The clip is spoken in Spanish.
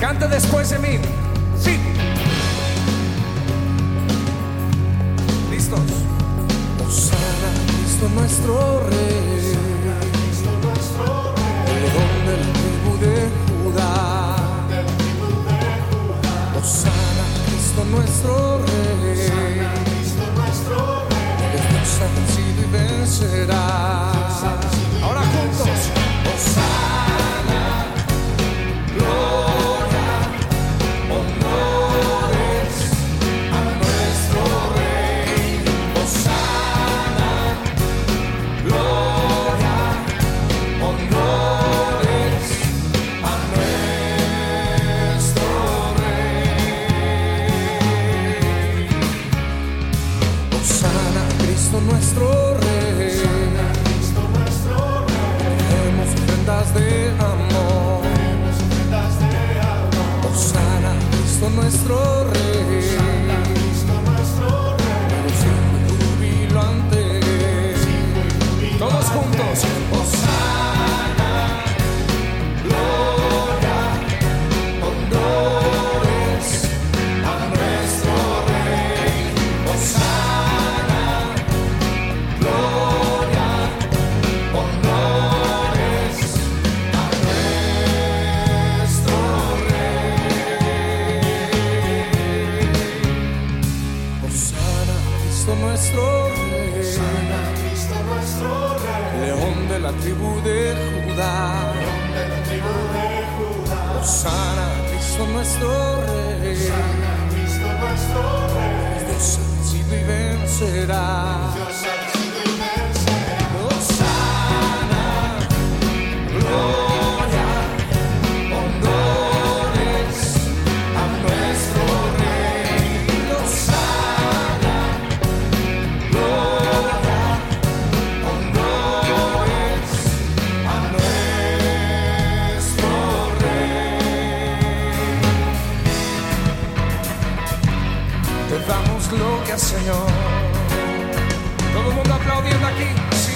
Cante después de mí. Sí. ¿Listos? Osana, Cristo nuestro Rey. El león de la tribu de Judá. Osana, Cristo nuestro Rey. Eres Dios ha vencido y vencerá. Nuestro Rey. León de la tribu de Judá. Osana, Cristo nuestro Rey. Dios ha vencido y vencerá. es lo que al Señor. Todo mundo aplaudiendo aquí.